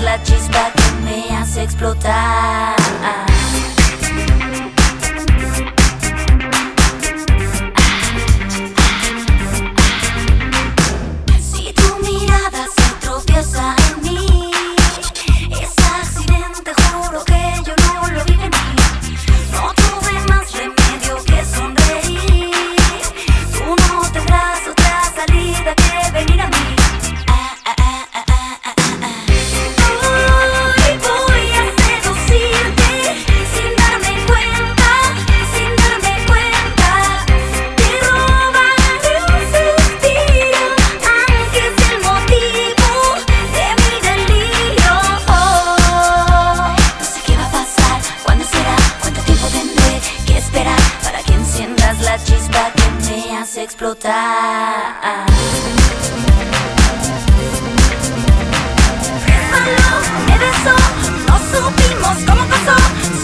la chispa que me hace explotar. Explotar. me besó, no supimos cómo pasó,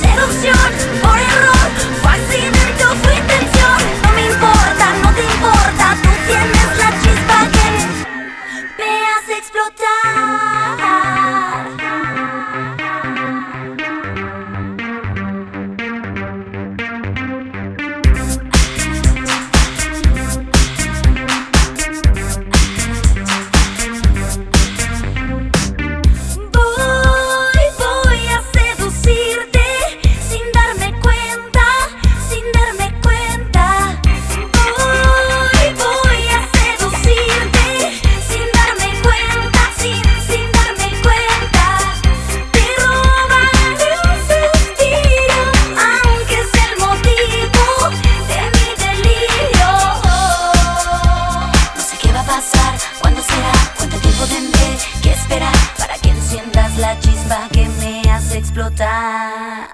seducción por error, fue accidente o fue intención, no me importa, no te importa, tú tienes la chispa que me hace explotar. Me hace explotar.